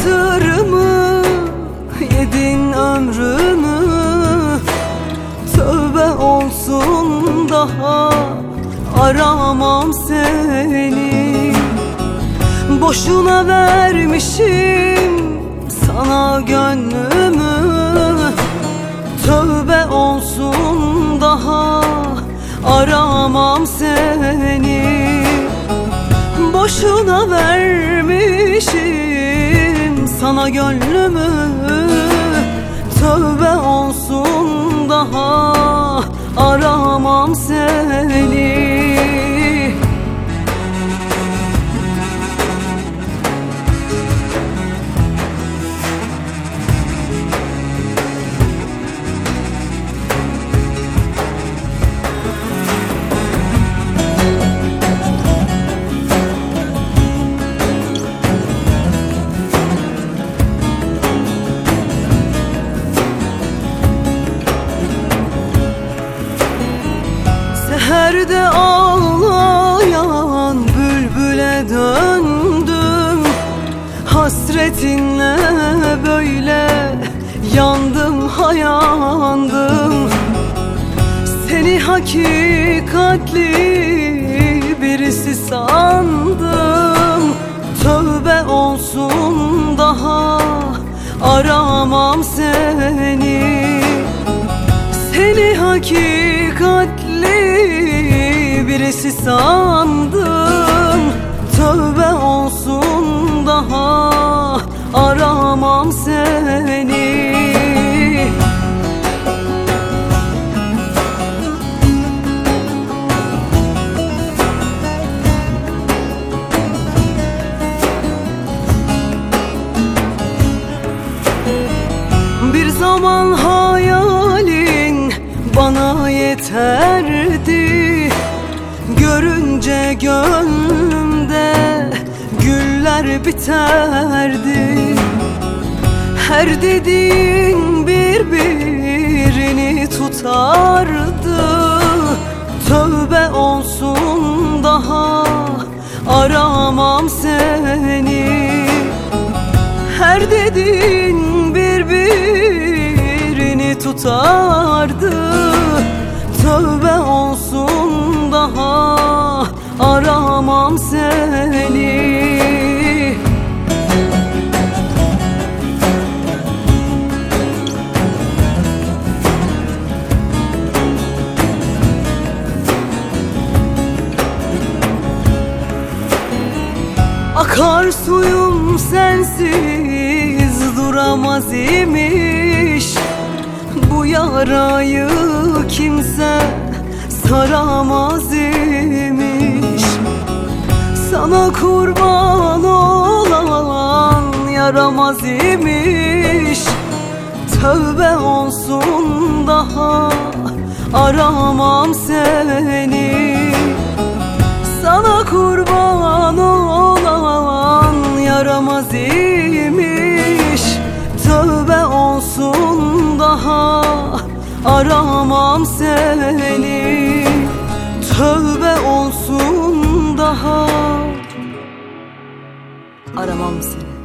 hatırımı Yedin ömrümü Tövbe olsun daha Aramam seni. Boşuna vermişim Sana gönlümü. Tövbe olsun daha Aramam seni. Boşuna vermişim sana gönlümü Tövbe olsun daha aramam seni Seherde ağlayan bülbüle döndüm. Hasretinle böyle yandım hayandım. Seni hakikatli birisi sandım. Tövbe olsun daha aramam seni. Seni hakikatli birisi sandım Tövbe olsun daha aramam seni. Bir zaman hayalin bana yeterdi Görünce gönlümde güller biterdi. Her dediğin birbirini tutardı. Tövbe olsun daha aramam seni. Her dediğin birbirini tutardı. Tövbe olsun daha aramam seni. Akar suyum sensiz duramaz imiş. Bu yarayı kimse saramaz kurban olan yaramaz imiş. Tövbe olsun daha aramam seni. Sana kurban olan yaramaz imiş. Tövbe olsun daha aramam seni. Tövbe olsun daha aramam seni